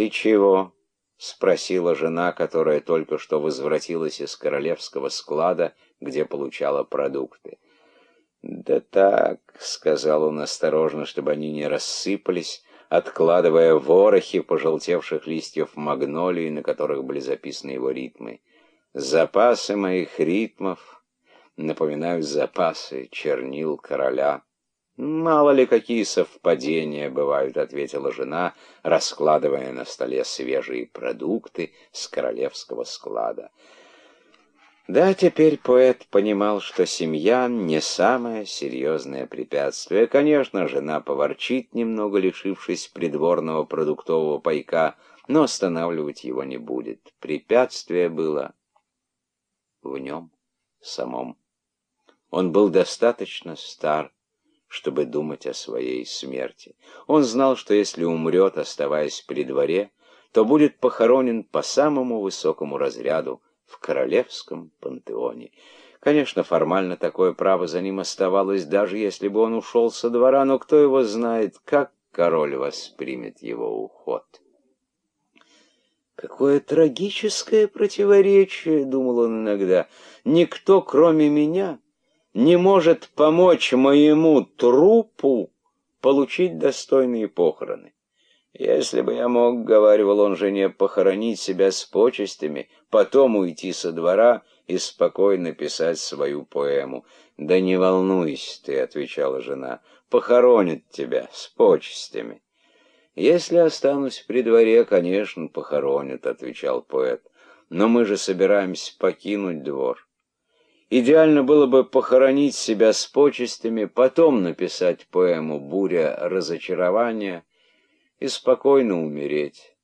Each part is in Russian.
«Ты чего?» — спросила жена, которая только что возвратилась из королевского склада, где получала продукты. «Да так», — сказал он осторожно, чтобы они не рассыпались, откладывая ворохи пожелтевших листьев магнолии, на которых были записаны его ритмы. «Запасы моих ритмов напоминают запасы чернил короля». «Мало ли какие совпадения бывают», — ответила жена, раскладывая на столе свежие продукты с королевского склада. Да, теперь поэт понимал, что семья не самое серьезное препятствие. Конечно, жена поворчит немного, лишившись придворного продуктового пайка, но останавливать его не будет. Препятствие было в нем самом. Он был достаточно стар, чтобы думать о своей смерти. Он знал, что если умрет, оставаясь при дворе, то будет похоронен по самому высокому разряду, в королевском пантеоне. Конечно, формально такое право за ним оставалось, даже если бы он ушел со двора, но кто его знает, как король воспримет его уход. Какое трагическое противоречие, думал он иногда. Никто, кроме меня, не может помочь моему трупу получить достойные похороны. Если бы я мог, — говаривал он жене, — похоронить себя с почестями, потом уйти со двора и спокойно писать свою поэму. «Да не волнуйся ты», — отвечала жена, — «похоронят тебя с почестями». «Если останусь при дворе, конечно, похоронят», — отвечал поэт. «Но мы же собираемся покинуть двор. Идеально было бы похоронить себя с почестями, потом написать поэму «Буря разочарования», и спокойно умереть.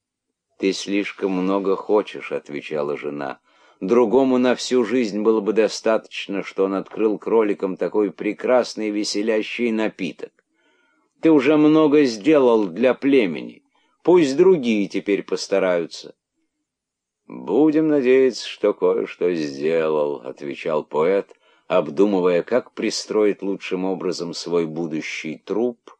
«Ты слишком много хочешь», — отвечала жена. «Другому на всю жизнь было бы достаточно, что он открыл кроликам такой прекрасный веселящий напиток. Ты уже много сделал для племени. Пусть другие теперь постараются». «Будем надеяться, что кое-что сделал», — отвечал поэт, обдумывая, как пристроить лучшим образом свой будущий труп —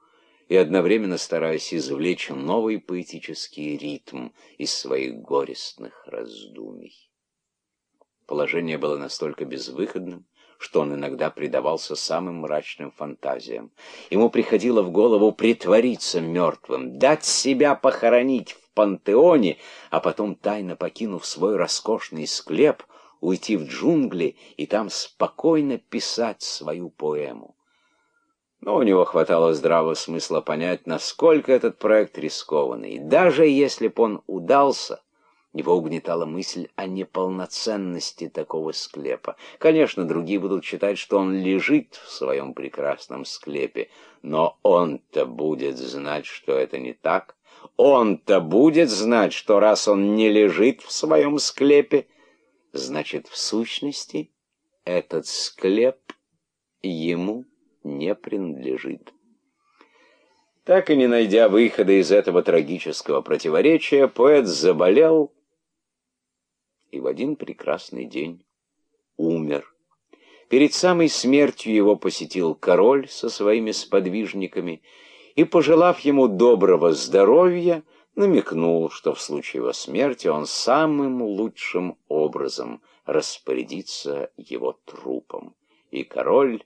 и одновременно стараясь извлечь новый поэтический ритм из своих горестных раздумий. Положение было настолько безвыходным, что он иногда предавался самым мрачным фантазиям. Ему приходило в голову притвориться мертвым, дать себя похоронить в пантеоне, а потом, тайно покинув свой роскошный склеп, уйти в джунгли и там спокойно писать свою поэму. Но у него хватало здравого смысла понять, насколько этот проект рискованный. Даже если бы он удался, его угнетала мысль о неполноценности такого склепа. Конечно, другие будут считать, что он лежит в своем прекрасном склепе, но он-то будет знать, что это не так. Он-то будет знать, что раз он не лежит в своем склепе, значит, в сущности, этот склеп ему не принадлежит. Так и не найдя выхода из этого трагического противоречия, поэт заболел и в один прекрасный день умер. Перед самой смертью его посетил король со своими сподвижниками и, пожелав ему доброго здоровья, намекнул, что в случае его смерти он самым лучшим образом распорядится его трупом. И король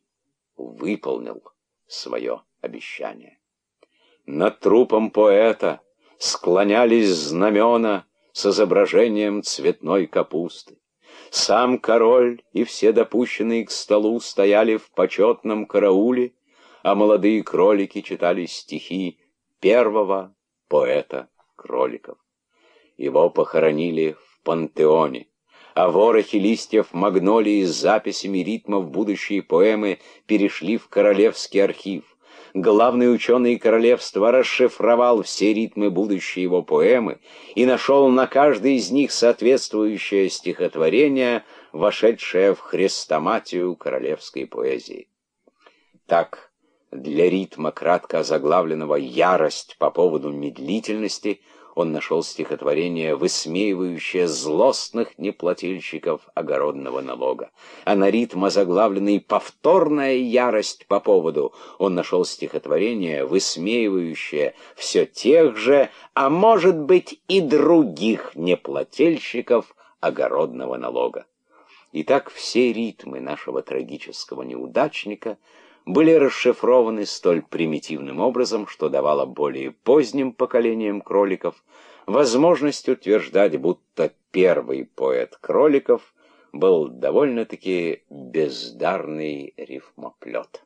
выполнил свое обещание. Над трупом поэта склонялись знамена с изображением цветной капусты. Сам король и все допущенные к столу стояли в почетном карауле, а молодые кролики читали стихи первого поэта кроликов. Его похоронили в пантеоне а ворохи листьев магнолии с записями ритмов будущей поэмы перешли в Королевский архив. Главный ученый королевства расшифровал все ритмы будущей его поэмы и нашел на каждой из них соответствующее стихотворение, вошедшее в хрестоматию королевской поэзии. Так, для ритма, кратко озаглавленного «Ярость по поводу медлительности», он нашел стихотворение, высмеивающее злостных неплательщиков огородного налога. А на ритм озаглавленный «Повторная ярость по поводу» он нашел стихотворение, высмеивающее все тех же, а может быть и других неплательщиков огородного налога. Итак, все ритмы нашего трагического неудачника были расшифрованы столь примитивным образом, что давало более поздним поколениям кроликов возможность утверждать, будто первый поэт кроликов был довольно-таки бездарный рифмоплет.